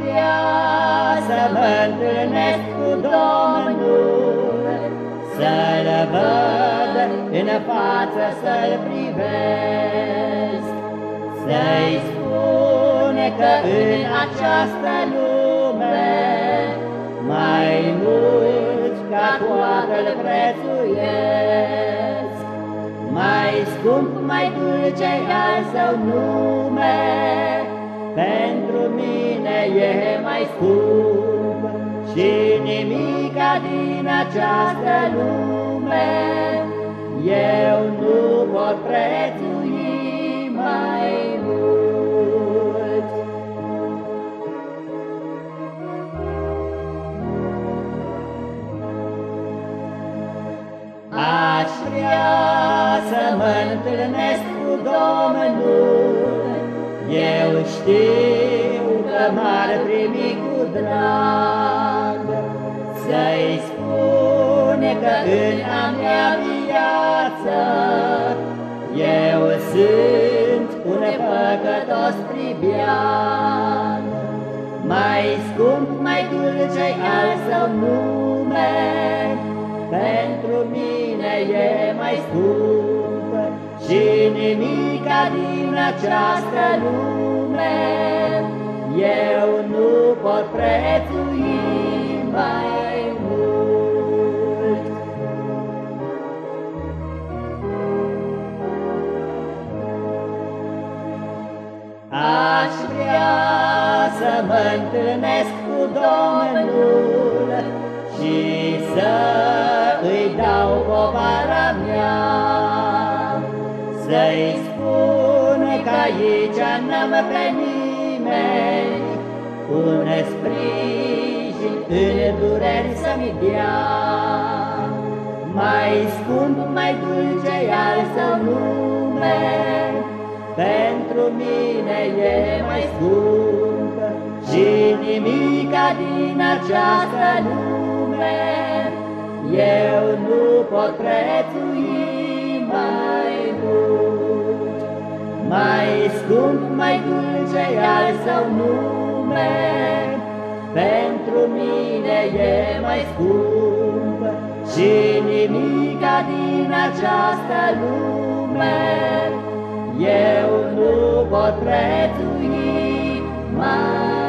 vrea să mă întâlnesc cu Domnul, Să-L văd în față, să-L privesc, Să-i spun că în această lume Mai mult ca toată-L prețuiesc, Mai scump, mai dulce al său nume, pentru mine e mai scump și nimica din această lume eu nu pot prețui mai mult. Aș vrea să mă întâlnesc cu Domnul eu știu că m-ar primi cu drag Să-i spune că în a mea viață Eu sunt un păcătos pribian. Mai scump, mai dulce al său nume Pentru mine e mai scump Și nimica din această lume Eu nu pot prețui mai mult. Aș vrea să mă întâlnesc cu Domnul Și să îi dau povara mea. Să-i spun că aici n-am pe nimeni Un sprijin în dureri să-mi dea. Mai scump, mai dulce al său nume Pentru mine e mai scump Și nimica din această lume. Eu nu pot prețui mai mult Mai scump, mai dulce al său nume. Pentru mine e mai scump Și nimica din această lume. Eu nu pot prețui mai